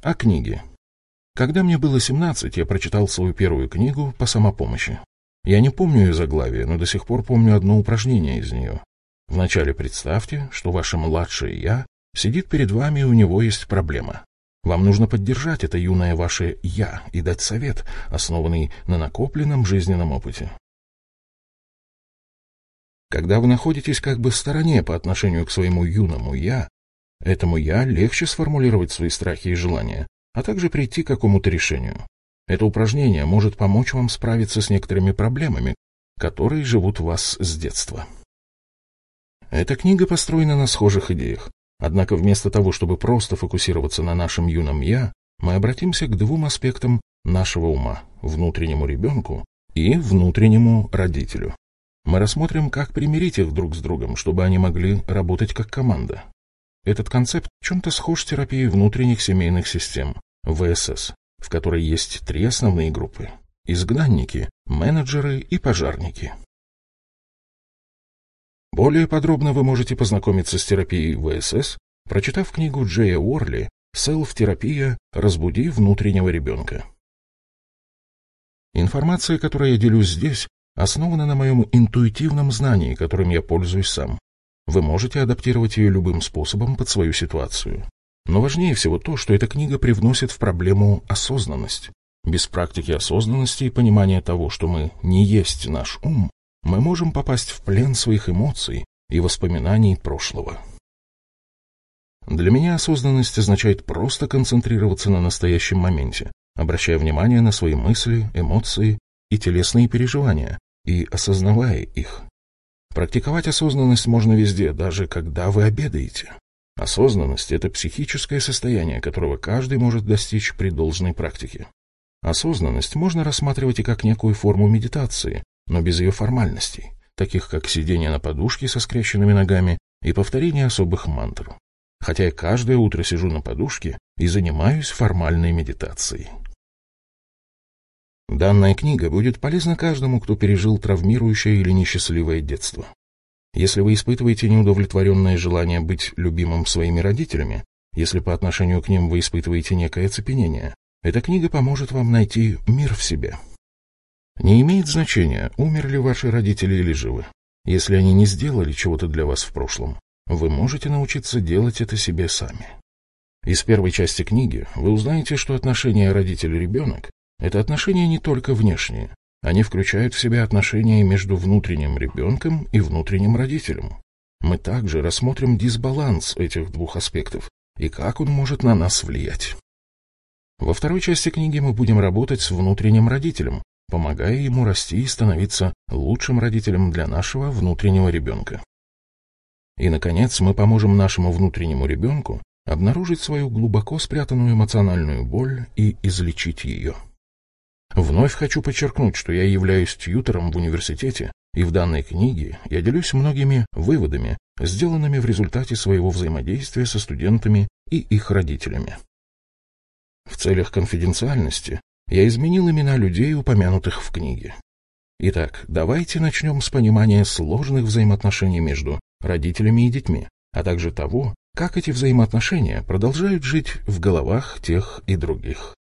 О книге. Когда мне было 17, я прочитал свою первую книгу по самопомощи. Я не помню ее заглавие, но до сих пор помню одно упражнение из нее. Вначале представьте, что ваше младшее «я» сидит перед вами, и у него есть проблема. Вам нужно поддержать это юное ваше «я» и дать совет, основанный на накопленном жизненном опыте. Когда вы находитесь как бы в стороне по отношению к своему юному «я», этому «я» легче сформулировать свои страхи и желания, а также прийти к какому-то решению. Это упражнение может помочь вам справиться с некоторыми проблемами, которые живут в вас с детства. Эта книга построена на схожих идеях, однако вместо того, чтобы просто фокусироваться на нашем юном «я», мы обратимся к двум аспектам нашего ума – внутреннему ребенку и внутреннему родителю. Мы рассмотрим, как примирить их друг с другом, чтобы они могли работать как команда. Этот концепт чем-то схож с терапией внутренних семейных систем, ВСС, в которой есть три основные группы – изгнанники, менеджеры и пожарники. Более подробно вы можете познакомиться с терапией ВСС, прочитав книгу Джея Уорли «Селф-терапия. Разбуди внутреннего ребенка». Информация, которой я делюсь здесь, основана на моем интуитивном знании, которым я пользуюсь сам. Вы можете адаптировать ее любым способом под свою ситуацию. Но важнее всего то, что эта книга привносит в проблему осознанность. Без практики осознанности и понимания того, что мы не есть наш ум, мы можем попасть в плен своих эмоций и воспоминаний прошлого. Для меня осознанность означает просто концентрироваться на настоящем моменте, обращая внимание на свои мысли, эмоции и телесные переживания, и осознавая их. Практиковать осознанность можно везде, даже когда вы обедаете. Осознанность – это психическое состояние, которого каждый может достичь при должной практике. Осознанность можно рассматривать и как некую форму медитации, но без ее формальностей, таких как сидение на подушке со скрещенными ногами и повторение особых мантр. Хотя я каждое утро сижу на подушке и занимаюсь формальной медитацией. Данная книга будет полезна каждому, кто пережил травмирующее или несчастливое детство. Если вы испытываете неудовлетворенное желание быть любимым своими родителями, если по отношению к ним вы испытываете некое оцепенение, эта книга поможет вам найти мир в себе. Не имеет значения, умерли ваши родители или живы. Если они не сделали чего-то для вас в прошлом, вы можете научиться делать это себе сами. Из первой части книги вы узнаете, что отношения родитель-ребенок это отношения не только внешние. Они включают в себя отношения между внутренним ребенком и внутренним родителем. Мы также рассмотрим дисбаланс этих двух аспектов и как он может на нас влиять. Во второй части книги мы будем работать с внутренним родителем, помогая ему расти и становиться лучшим родителем для нашего внутреннего ребенка. И, наконец, мы поможем нашему внутреннему ребенку обнаружить свою глубоко спрятанную эмоциональную боль и излечить ее. Вновь хочу подчеркнуть, что я являюсь тьютором в университете, и в данной книге я делюсь многими выводами, сделанными в результате своего взаимодействия со студентами и их родителями. В целях конфиденциальности я изменил имена людей, упомянутых в книге. Итак, давайте начнем с понимания сложных взаимоотношений между родителями и детьми, а также того, как эти взаимоотношения продолжают жить в головах тех и других.